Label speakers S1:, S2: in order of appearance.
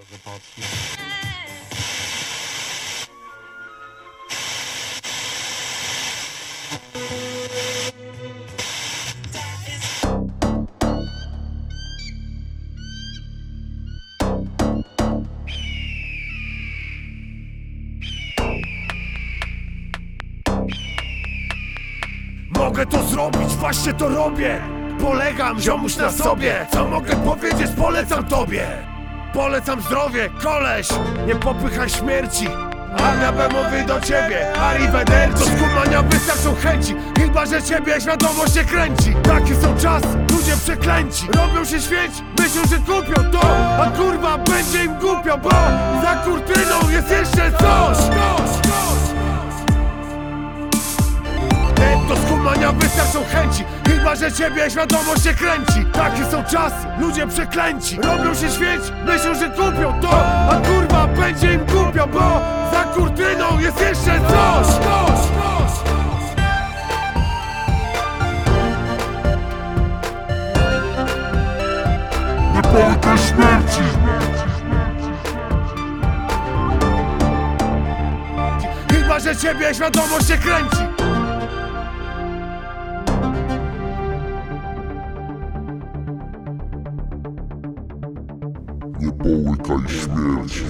S1: Patrzę.
S2: Mogę to zrobić, właśnie to robię Polegam, ziomuś na sobie Co mogę powiedzieć, polecam tobie Polecam zdrowie, koleś! Nie popychaj śmierci! Armia B mówi do ciebie Arrivederci! Do skumania wystarczą chęci Chyba, że ciebie świadomość się kręci. Takie są czasy, ludzie przeklęci. Robią się świeć, myślą, że kupią to A kurwa, będzie im głupio, bo Za kurtyną jest jeszcze skumania wystarczą chęci Chyba, że ciebie świadomość się kręci. Takie są czasy, ludzie przeklęci. Robią się świeć, myślą, że kupią to A kurwa, będzie im głupio, bo Za kurtyną jest jeszcze coś, coś, coś.
S3: Nie połykaj śmierci.
S2: Chyba, że ciebie świadomość się kręci
S3: Днебовика и смерти.